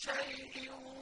شَيْءٍ